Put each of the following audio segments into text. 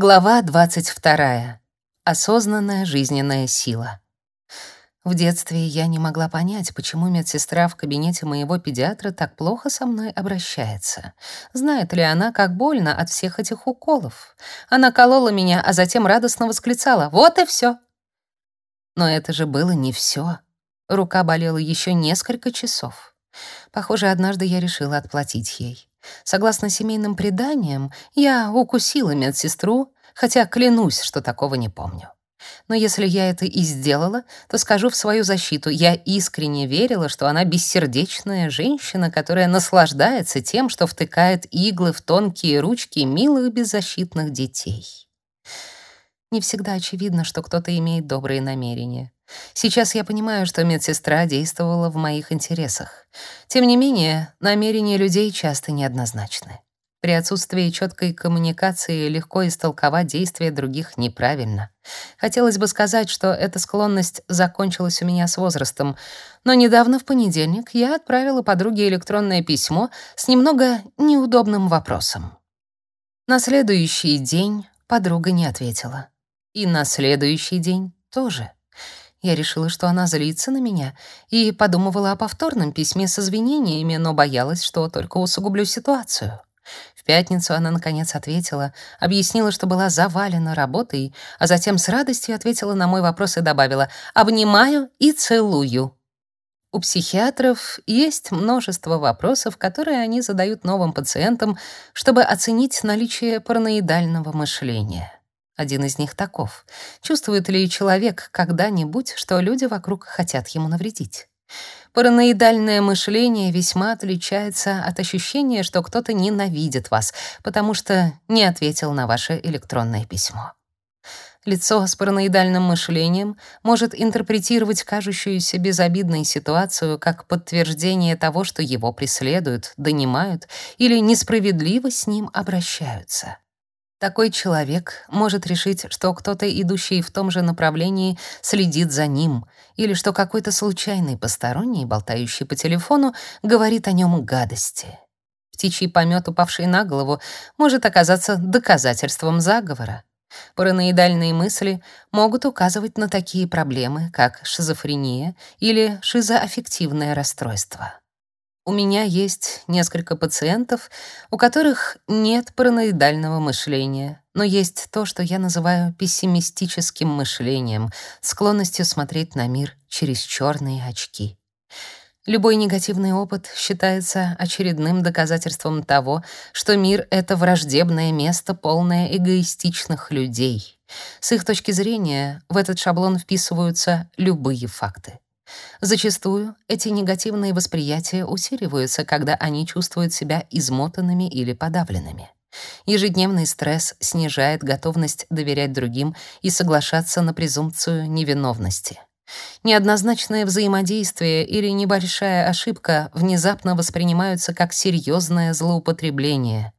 Глава 22. Осознанная жизненная сила. В детстве я не могла понять, почему медсестра в кабинете моего педиатра так плохо со мной обращается. Знает ли она, как больно от всех этих уколов? Она колола меня, а затем радостно восклицала: "Вот и все". Но это же было не все. Рука болела еще несколько часов. Похоже, однажды я решила отплатить ей. Согласно семейным преданиям, я укусила медсестру, хотя клянусь, что такого не помню. Но если я это и сделала, то скажу в свою защиту, я искренне верила, что она бессердечная женщина, которая наслаждается тем, что втыкает иглы в тонкие ручки милых беззащитных детей. Не всегда очевидно, что кто-то имеет добрые намерения. Сейчас я понимаю, что медсестра действовала в моих интересах. Тем не менее, намерения людей часто неоднозначны. При отсутствии четкой коммуникации легко истолковать действия других неправильно. Хотелось бы сказать, что эта склонность закончилась у меня с возрастом, но недавно в понедельник я отправила подруге электронное письмо с немного неудобным вопросом. На следующий день подруга не ответила. И на следующий день тоже. Я решила, что она злится на меня, и подумывала о повторном письме с извинениями, но боялась, что только усугублю ситуацию. В пятницу она наконец ответила, объяснила, что была завалена работой, а затем с радостью ответила на мой вопрос и добавила: "Обнимаю и целую". У психиатров есть множество вопросов, которые они задают новым пациентам, чтобы оценить наличие параноидального мышления. Один из них таков. Чувствует ли человек когда-нибудь, что люди вокруг хотят ему навредить? Параноидальное мышление весьма отличается от ощущения, что кто-то ненавидит вас, потому что не ответил на ваше электронное письмо. Лицо с параноидальным мышлением может интерпретировать кажущуюся безобидной ситуацию как подтверждение того, что его преследуют, донимают или несправедливо с ним обращаются. Такой человек может решить, что кто-то, идущий в том же направлении, следит за ним, или что какой-то случайный посторонний, болтающий по телефону, говорит о нем гадости. Птичий помет, упавший на голову, может оказаться доказательством заговора. Параноидальные мысли могут указывать на такие проблемы, как шизофрения или шизоаффективное расстройство. У меня есть несколько пациентов, у которых нет параноидального мышления, но есть то, что я называю пессимистическим мышлением, склонностью смотреть на мир через черные очки. Любой негативный опыт считается очередным доказательством того, что мир — это враждебное место, полное эгоистичных людей. С их точки зрения в этот шаблон вписываются любые факты. Зачастую эти негативные восприятия усиливаются, когда они чувствуют себя измотанными или подавленными. Ежедневный стресс снижает готовность доверять другим и соглашаться на презумпцию невиновности. Неоднозначное взаимодействие или небольшая ошибка внезапно воспринимаются как серьезное злоупотребление.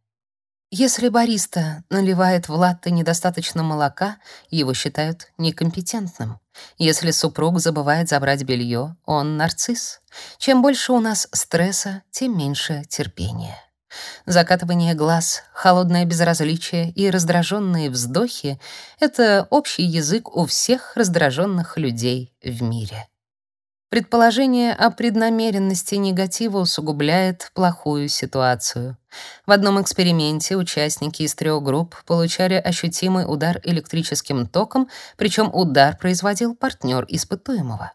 Если бариста наливает в латте недостаточно молока, его считают некомпетентным. Если супруг забывает забрать белье, он нарцисс. Чем больше у нас стресса, тем меньше терпения. Закатывание глаз, холодное безразличие и раздраженные вздохи — это общий язык у всех раздраженных людей в мире. Предположение о преднамеренности негатива усугубляет плохую ситуацию. В одном эксперименте участники из трех групп получали ощутимый удар электрическим током, причем удар производил партнер испытуемого.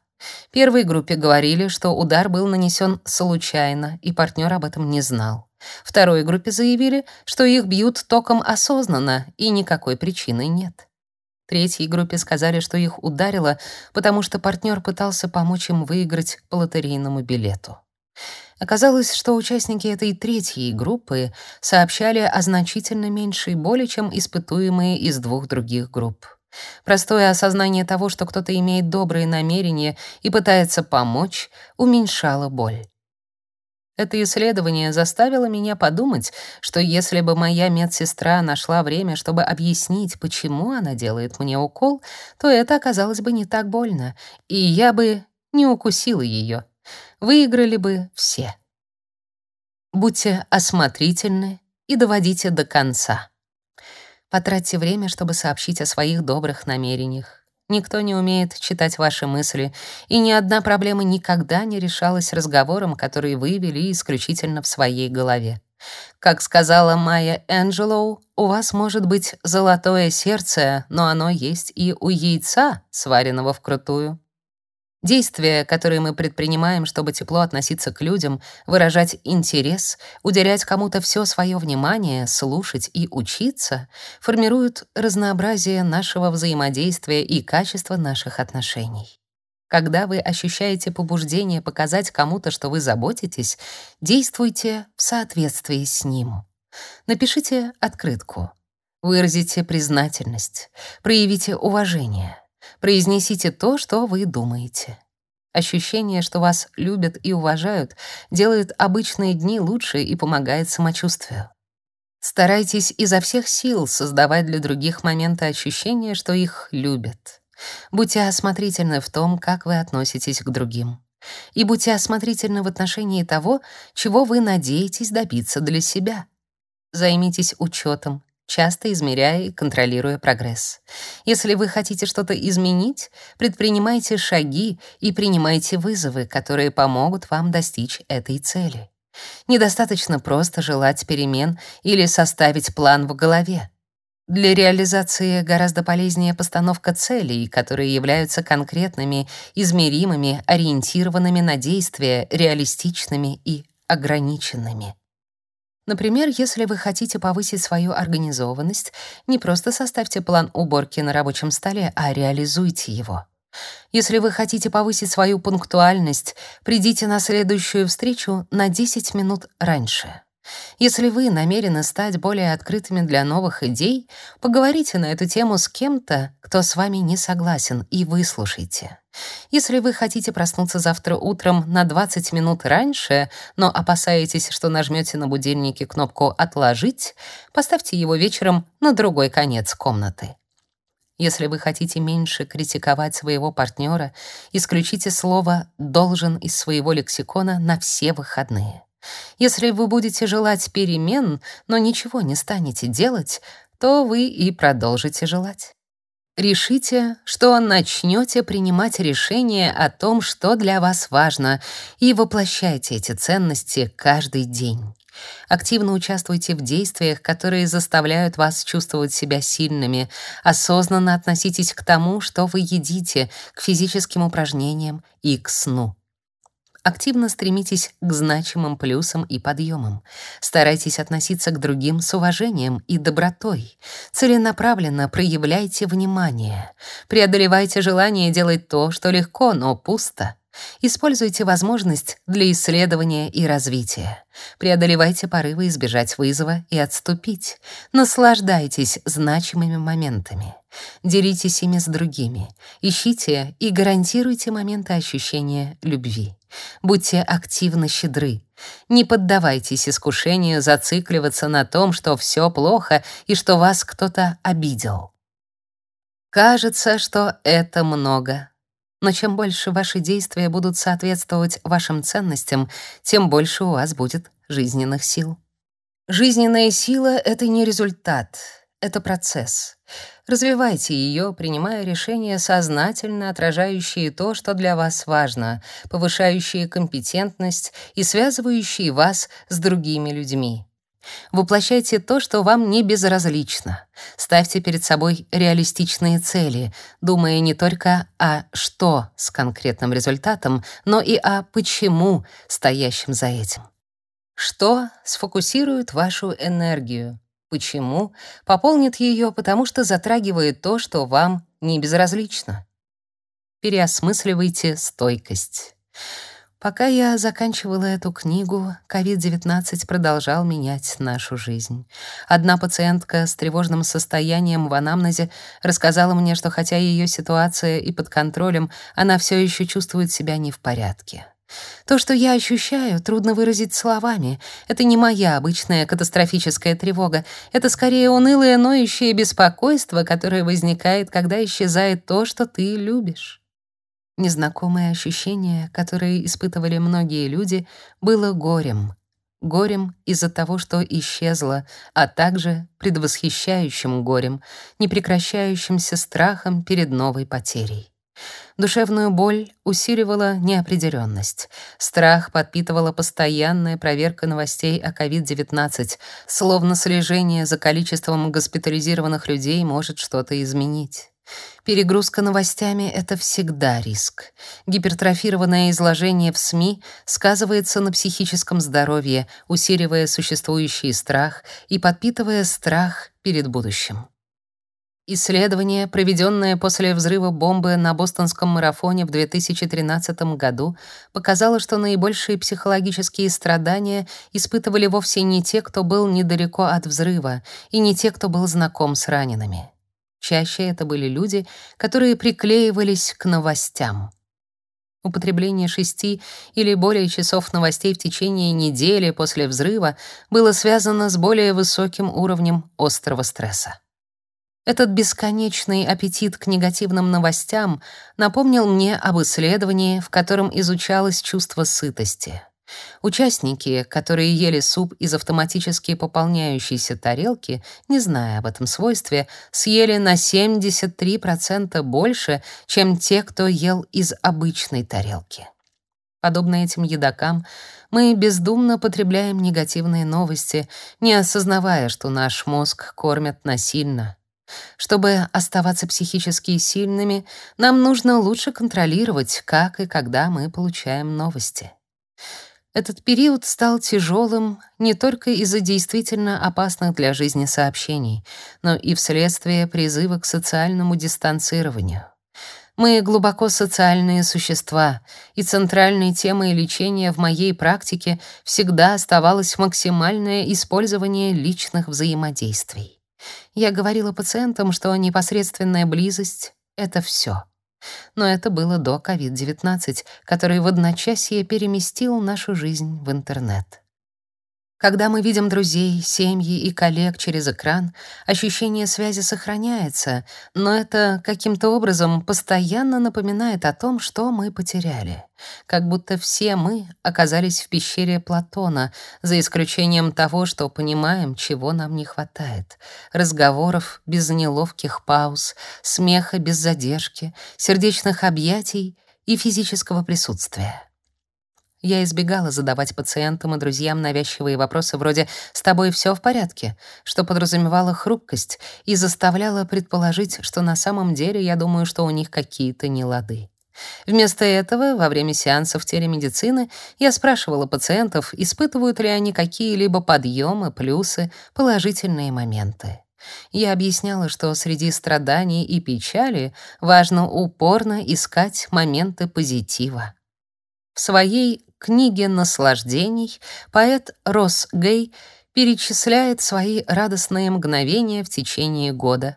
Первой группе говорили, что удар был нанесен случайно, и партнер об этом не знал. Второй группе заявили, что их бьют током осознанно, и никакой причины нет. Третьей группе сказали, что их ударило, потому что партнер пытался помочь им выиграть по лотерейному билету. Оказалось, что участники этой третьей группы сообщали о значительно меньшей боли, чем испытуемые из двух других групп. Простое осознание того, что кто-то имеет добрые намерения и пытается помочь, уменьшало боль. Это исследование заставило меня подумать, что если бы моя медсестра нашла время, чтобы объяснить, почему она делает мне укол, то это оказалось бы не так больно, и я бы не укусила ее. Выиграли бы все. Будьте осмотрительны и доводите до конца. Потратьте время, чтобы сообщить о своих добрых намерениях. Никто не умеет читать ваши мысли, и ни одна проблема никогда не решалась разговором, который вы вели исключительно в своей голове. Как сказала Майя Энджелоу, у вас может быть золотое сердце, но оно есть и у яйца, сваренного вкрутую. Действия, которые мы предпринимаем, чтобы тепло относиться к людям, выражать интерес, уделять кому-то все свое внимание, слушать и учиться, формируют разнообразие нашего взаимодействия и качество наших отношений. Когда вы ощущаете побуждение показать кому-то, что вы заботитесь, действуйте в соответствии с ним. Напишите открытку. Выразите признательность, проявите уважение. Произнесите то, что вы думаете. Ощущение, что вас любят и уважают, делает обычные дни лучше и помогает самочувствию. Старайтесь изо всех сил создавать для других моменты ощущения, что их любят. Будьте осмотрительны в том, как вы относитесь к другим. И будьте осмотрительны в отношении того, чего вы надеетесь добиться для себя. Займитесь учетом, часто измеряя и контролируя прогресс. Если вы хотите что-то изменить, предпринимайте шаги и принимайте вызовы, которые помогут вам достичь этой цели. Недостаточно просто желать перемен или составить план в голове. Для реализации гораздо полезнее постановка целей, которые являются конкретными, измеримыми, ориентированными на действия, реалистичными и ограниченными. Например, если вы хотите повысить свою организованность, не просто составьте план уборки на рабочем столе, а реализуйте его. Если вы хотите повысить свою пунктуальность, придите на следующую встречу на 10 минут раньше. Если вы намерены стать более открытыми для новых идей, поговорите на эту тему с кем-то, кто с вами не согласен, и выслушайте. Если вы хотите проснуться завтра утром на 20 минут раньше, но опасаетесь, что нажмете на будильнике кнопку «Отложить», поставьте его вечером на другой конец комнаты. Если вы хотите меньше критиковать своего партнера, исключите слово «должен» из своего лексикона на все выходные. Если вы будете желать перемен, но ничего не станете делать, то вы и продолжите желать. Решите, что начнете принимать решения о том, что для вас важно, и воплощайте эти ценности каждый день. Активно участвуйте в действиях, которые заставляют вас чувствовать себя сильными. Осознанно относитесь к тому, что вы едите, к физическим упражнениям и к сну. Активно стремитесь к значимым плюсам и подъемам. Старайтесь относиться к другим с уважением и добротой. Целенаправленно проявляйте внимание. Преодолевайте желание делать то, что легко, но пусто. Используйте возможность для исследования и развития. Преодолевайте порывы избежать вызова и отступить. Наслаждайтесь значимыми моментами. Делитесь ими с другими. Ищите и гарантируйте моменты ощущения любви. Будьте активно щедры. Не поддавайтесь искушению зацикливаться на том, что все плохо и что вас кто-то обидел. Кажется, что это много. Но чем больше ваши действия будут соответствовать вашим ценностям, тем больше у вас будет жизненных сил. Жизненная сила — это не результат, это процесс. Развивайте ее, принимая решения, сознательно отражающие то, что для вас важно, повышающие компетентность и связывающие вас с другими людьми. Воплощайте то, что вам не безразлично. Ставьте перед собой реалистичные цели, думая не только о что с конкретным результатом, но и о почему, стоящем за этим. Что сфокусирует вашу энергию? Почему? Пополнит ее, потому что затрагивает то, что вам не безразлично. Переосмысливайте стойкость. Пока я заканчивала эту книгу, COVID-19 продолжал менять нашу жизнь. Одна пациентка с тревожным состоянием в анамнезе рассказала мне, что хотя ее ситуация и под контролем, она все еще чувствует себя не в порядке. То, что я ощущаю, трудно выразить словами. Это не моя обычная катастрофическая тревога. Это скорее унылое ноющее беспокойство, которое возникает, когда исчезает то, что ты любишь. Незнакомое ощущение, которое испытывали многие люди, было горем. горем из-за того, что исчезло, а также предвосхищающим горем, непрекращающимся страхом перед новой потерей. Душевную боль усиливала неопределенность. Страх подпитывала постоянная проверка новостей о COVID-19, словно слежение за количеством госпитализированных людей может что-то изменить. Перегрузка новостями — это всегда риск. Гипертрофированное изложение в СМИ сказывается на психическом здоровье, усиливая существующий страх и подпитывая страх перед будущим. Исследование, проведенное после взрыва бомбы на бостонском марафоне в 2013 году, показало, что наибольшие психологические страдания испытывали вовсе не те, кто был недалеко от взрыва, и не те, кто был знаком с ранеными. Чаще это были люди, которые приклеивались к новостям. Употребление шести или более часов новостей в течение недели после взрыва было связано с более высоким уровнем острого стресса. Этот бесконечный аппетит к негативным новостям напомнил мне об исследовании, в котором изучалось чувство сытости. Участники, которые ели суп из автоматически пополняющейся тарелки, не зная об этом свойстве, съели на 73% больше, чем те, кто ел из обычной тарелки. Подобно этим едокам, мы бездумно потребляем негативные новости, не осознавая, что наш мозг кормят насильно. Чтобы оставаться психически сильными, нам нужно лучше контролировать, как и когда мы получаем новости. Этот период стал тяжелым не только из-за действительно опасных для жизни сообщений, но и вследствие призыва к социальному дистанцированию. Мы глубоко социальные существа, и центральной темой лечения в моей практике всегда оставалось максимальное использование личных взаимодействий. Я говорила пациентам, что непосредственная близость — это все. Но это было до COVID-19, который в одночасье переместил нашу жизнь в интернет. Когда мы видим друзей, семьи и коллег через экран, ощущение связи сохраняется, но это каким-то образом постоянно напоминает о том, что мы потеряли. Как будто все мы оказались в пещере Платона, за исключением того, что понимаем, чего нам не хватает. Разговоров без неловких пауз, смеха без задержки, сердечных объятий и физического присутствия. Я избегала задавать пациентам и друзьям навязчивые вопросы вроде «С тобой все в порядке?», что подразумевало хрупкость и заставляло предположить, что на самом деле я думаю, что у них какие-то нелады. Вместо этого, во время сеансов телемедицины, я спрашивала пациентов, испытывают ли они какие-либо подъемы, плюсы, положительные моменты. Я объясняла, что среди страданий и печали важно упорно искать моменты позитива. В своей книге наслаждений поэт Росс Гей перечисляет свои радостные мгновения в течение года.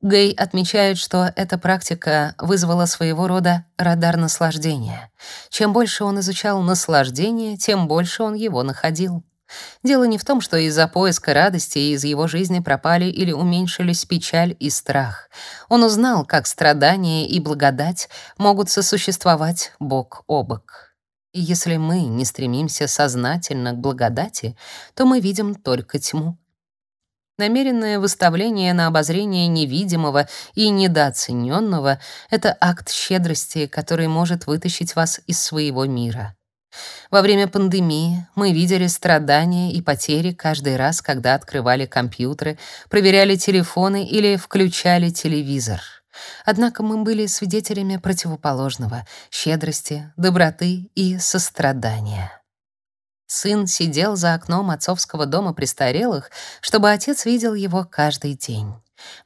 Гей отмечает, что эта практика вызвала своего рода радар наслаждения. Чем больше он изучал наслаждение, тем больше он его находил. Дело не в том, что из-за поиска радости из его жизни пропали или уменьшились печаль и страх. Он узнал, как страдания и благодать могут сосуществовать бок о бок. И если мы не стремимся сознательно к благодати, то мы видим только тьму. Намеренное выставление на обозрение невидимого и недооцененного — это акт щедрости, который может вытащить вас из своего мира. Во время пандемии мы видели страдания и потери каждый раз, когда открывали компьютеры, проверяли телефоны или включали телевизор. Однако мы были свидетелями противоположного — щедрости, доброты и сострадания. Сын сидел за окном отцовского дома престарелых, чтобы отец видел его каждый день.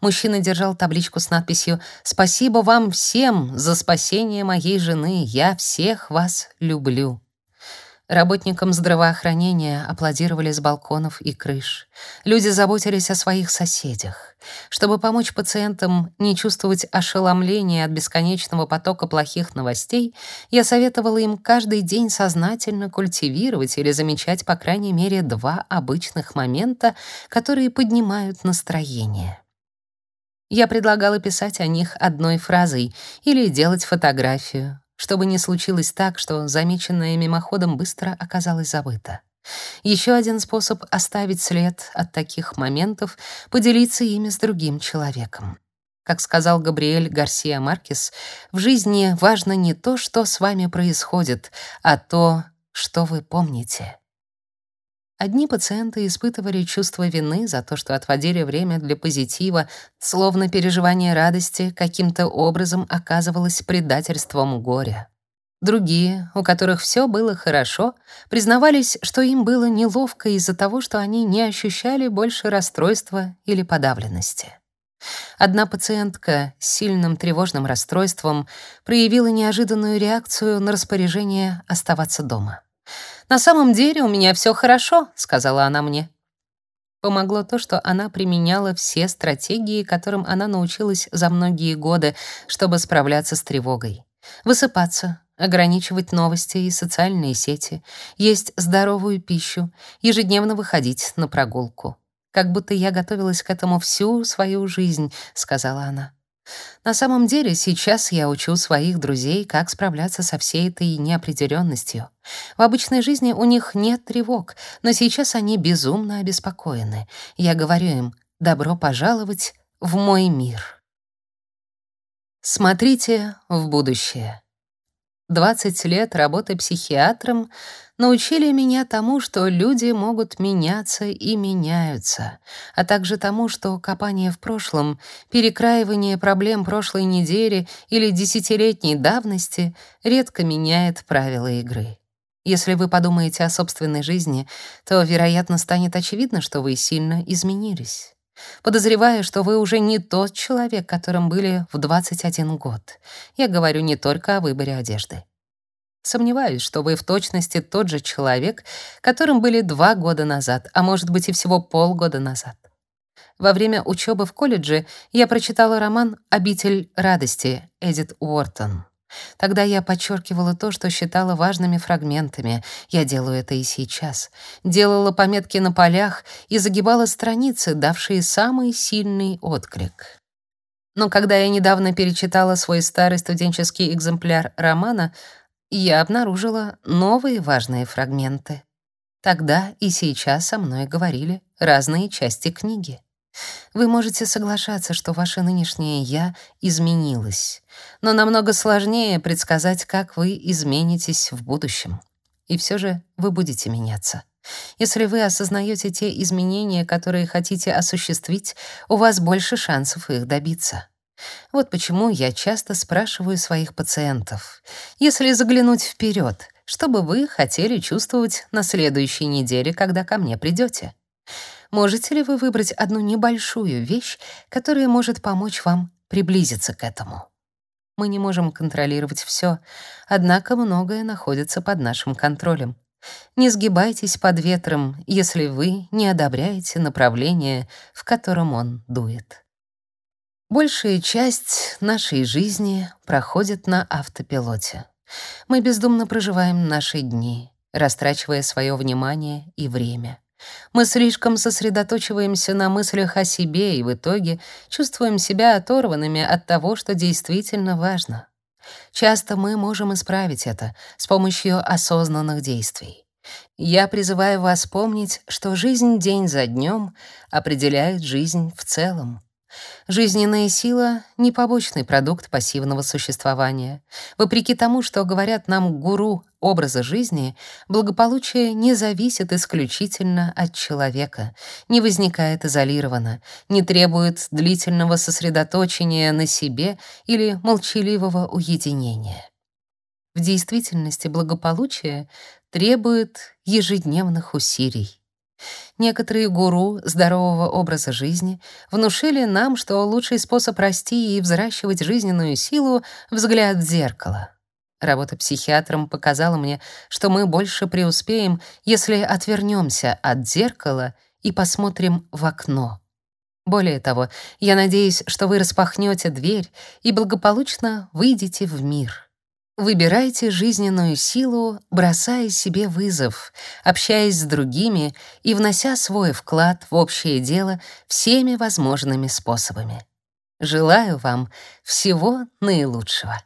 Мужчина держал табличку с надписью «Спасибо вам всем за спасение моей жены. Я всех вас люблю». Работникам здравоохранения аплодировали с балконов и крыш. Люди заботились о своих соседях. Чтобы помочь пациентам не чувствовать ошеломления от бесконечного потока плохих новостей, я советовала им каждый день сознательно культивировать или замечать по крайней мере два обычных момента, которые поднимают настроение. Я предлагала писать о них одной фразой или делать фотографию, чтобы не случилось так, что замеченное мимоходом быстро оказалось забыто. Еще один способ оставить след от таких моментов — поделиться ими с другим человеком. Как сказал Габриэль Гарсия Маркес, в жизни важно не то, что с вами происходит, а то, что вы помните. Одни пациенты испытывали чувство вины за то, что отводили время для позитива, словно переживание радости каким-то образом оказывалось предательством горя. Другие, у которых все было хорошо, признавались, что им было неловко из-за того, что они не ощущали больше расстройства или подавленности. Одна пациентка с сильным тревожным расстройством проявила неожиданную реакцию на распоряжение оставаться дома. «На самом деле у меня все хорошо», — сказала она мне. Помогло то, что она применяла все стратегии, которым она научилась за многие годы, чтобы справляться с тревогой. Высыпаться, ограничивать новости и социальные сети, есть здоровую пищу, ежедневно выходить на прогулку. Как будто я готовилась к этому всю свою жизнь, сказала она. На самом деле, сейчас я учу своих друзей, как справляться со всей этой неопределенностью. В обычной жизни у них нет тревог, но сейчас они безумно обеспокоены. Я говорю им: "Добро пожаловать в мой мир". Смотрите в будущее. 20 лет работы психиатром научили меня тому, что люди могут меняться и меняются, а также тому, что копание в прошлом, перекраивание проблем прошлой недели или десятилетней давности редко меняет правила игры. Если вы подумаете о собственной жизни, то, вероятно, станет очевидно, что вы сильно изменились. Подозреваю, что вы уже не тот человек, которым были в 21 год. Я говорю не только о выборе одежды. Сомневаюсь, что вы в точности тот же человек, которым были два года назад, а может быть и всего полгода назад. Во время учебы в колледже я прочитала роман «Обитель радости» Эдит Уортон. Тогда я подчеркивала то, что считала важными фрагментами. Я делаю это и сейчас. Делала пометки на полях и загибала страницы, давшие самый сильный отклик. Но когда я недавно перечитала свой старый студенческий экземпляр романа, я обнаружила новые важные фрагменты. Тогда и сейчас со мной говорили разные части книги. Вы можете соглашаться, что ваше нынешнее «я» изменилось, но намного сложнее предсказать, как вы изменитесь в будущем. И все же вы будете меняться. Если вы осознаете те изменения, которые хотите осуществить, у вас больше шансов их добиться. Вот почему я часто спрашиваю своих пациентов, если заглянуть вперед, что бы вы хотели чувствовать на следующей неделе, когда ко мне придете? Можете ли вы выбрать одну небольшую вещь, которая может помочь вам приблизиться к этому? Мы не можем контролировать все, однако многое находится под нашим контролем. Не сгибайтесь под ветром, если вы не одобряете направление, в котором он дует. Большая часть нашей жизни проходит на автопилоте. Мы бездумно проживаем наши дни, растрачивая свое внимание и время. Мы слишком сосредотачиваемся на мыслях о себе и в итоге чувствуем себя оторванными от того, что действительно важно. Часто мы можем исправить это с помощью осознанных действий. Я призываю вас помнить, что жизнь день за днем определяет жизнь в целом. Жизненная сила — не побочный продукт пассивного существования. Вопреки тому, что говорят нам гуру образа жизни, благополучие не зависит исключительно от человека, не возникает изолированно, не требует длительного сосредоточения на себе или молчаливого уединения. В действительности благополучие требует ежедневных усилий. Некоторые гуру здорового образа жизни внушили нам, что лучший способ расти и взращивать жизненную силу — взгляд в зеркало. Работа психиатром показала мне, что мы больше преуспеем, если отвернемся от зеркала и посмотрим в окно. Более того, я надеюсь, что вы распахнете дверь и благополучно выйдете в мир. Выбирайте жизненную силу, бросая себе вызов, общаясь с другими и внося свой вклад в общее дело всеми возможными способами. Желаю вам всего наилучшего.